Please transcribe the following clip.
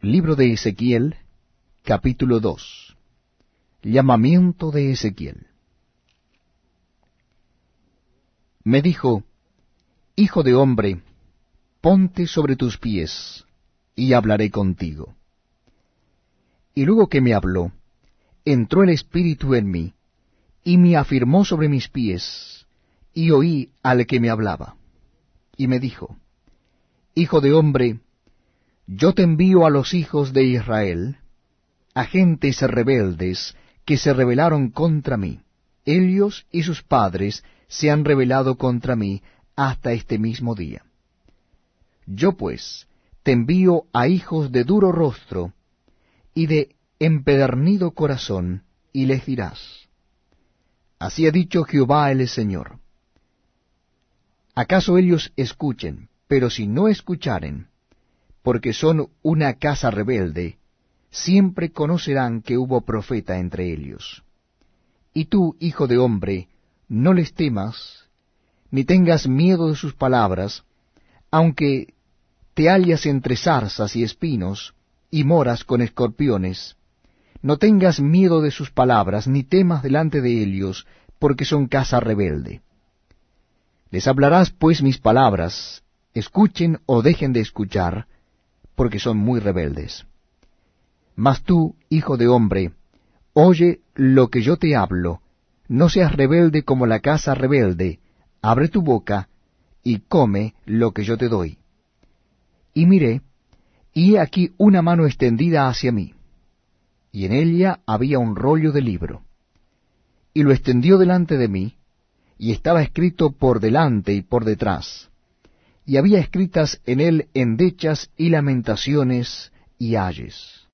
Libro de Ezequiel, capítulo 2. Llamamiento de Ezequiel. Me dijo, Hijo de hombre, ponte sobre tus pies, y hablaré contigo. Y luego que me habló, entró el Espíritu en mí, y me afirmó sobre mis pies, y oí al que me hablaba. Y me dijo, Hijo de hombre, yo te envío a los hijos de Israel, a gentes rebeldes que se rebelaron contra mí. Ellos y sus padres se han rebelado contra mí hasta este mismo día. Yo pues te envío a hijos de duro rostro y de empedernido corazón, y les dirás, Así ha dicho Jehová el Señor. ¿Acaso ellos escuchen? Pero si no escucharen, porque son una casa rebelde, siempre conocerán que hubo profeta entre ellos. Y tú, hijo de hombre, no les temas, ni tengas miedo de sus palabras, aunque te hallas entre zarzas y espinos, y moras con escorpiones, no tengas miedo de sus palabras, ni temas delante de ellos, porque son casa rebelde. Les hablarás pues mis palabras, escuchen o dejen de escuchar, porque son muy rebeldes. Mas tú, hijo de hombre, oye lo que yo te hablo, no seas rebelde como la casa rebelde, abre tu boca y come lo que yo te doy. Y miré, y he aquí una mano extendida hacia mí, y en ella había un rollo de libro. Y lo extendió delante de mí, y estaba escrito por delante y por detrás, y había escritas en él endechas y lamentaciones y ayes.